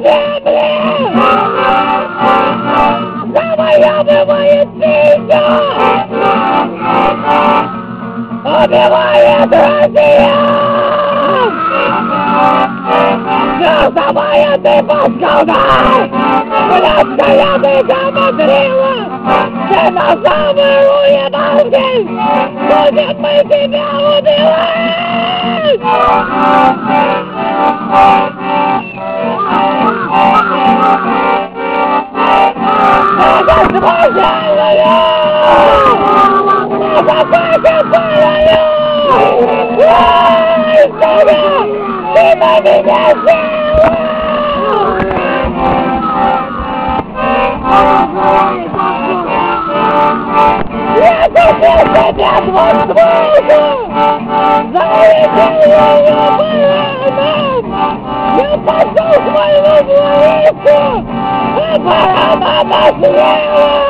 земле завоевывает ее, убивает Россия. Голосовая ты паскуда, пляская ты замудрила, ты на самую ебалки, будет мы тебя убивать. Agora a mamãe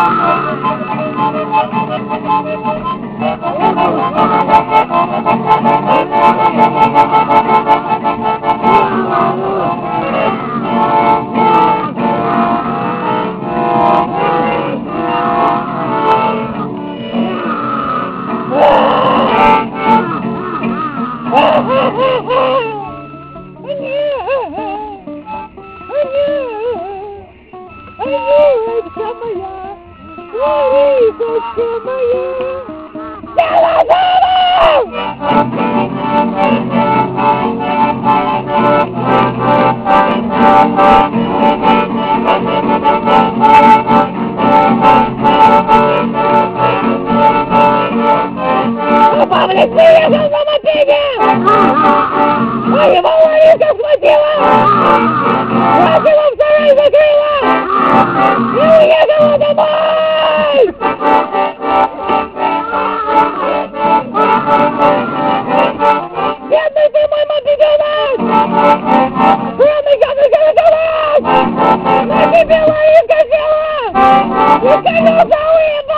Oh, Моего ларика хватило! Хватило Bebe lá aí, Cajela! O canhão